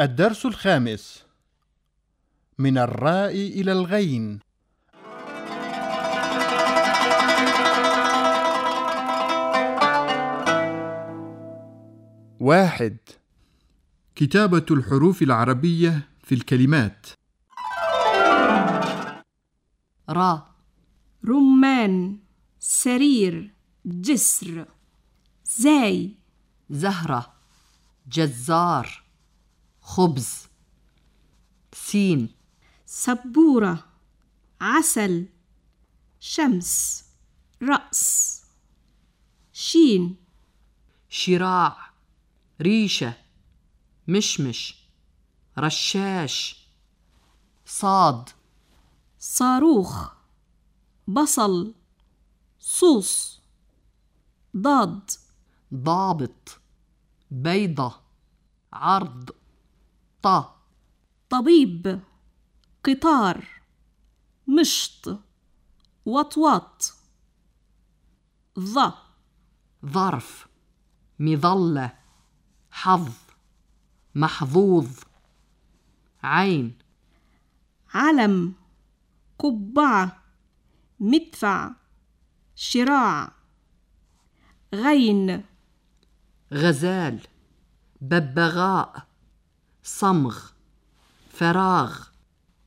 الدرس الخامس. من الراء إلى الغين. واحد. كتابة الحروف العربية في الكلمات. را. رمان سرير جسر زاي. زهرة. جزار. خبز. سين. سبورة. عسل. شمس. رأس. شين. شراع. ريشة. مشمش. رشاش. صاد. صاروخ. بصل. صوص. ضاد. ضابط. بيضة. عرض. ط طبيب قطار مشط وطواط ظ. ظرف مظلة حظ محظوظ. عين. علم قبعة مدفع شراع. غين. غزال ببغاء. صمغ فراغ.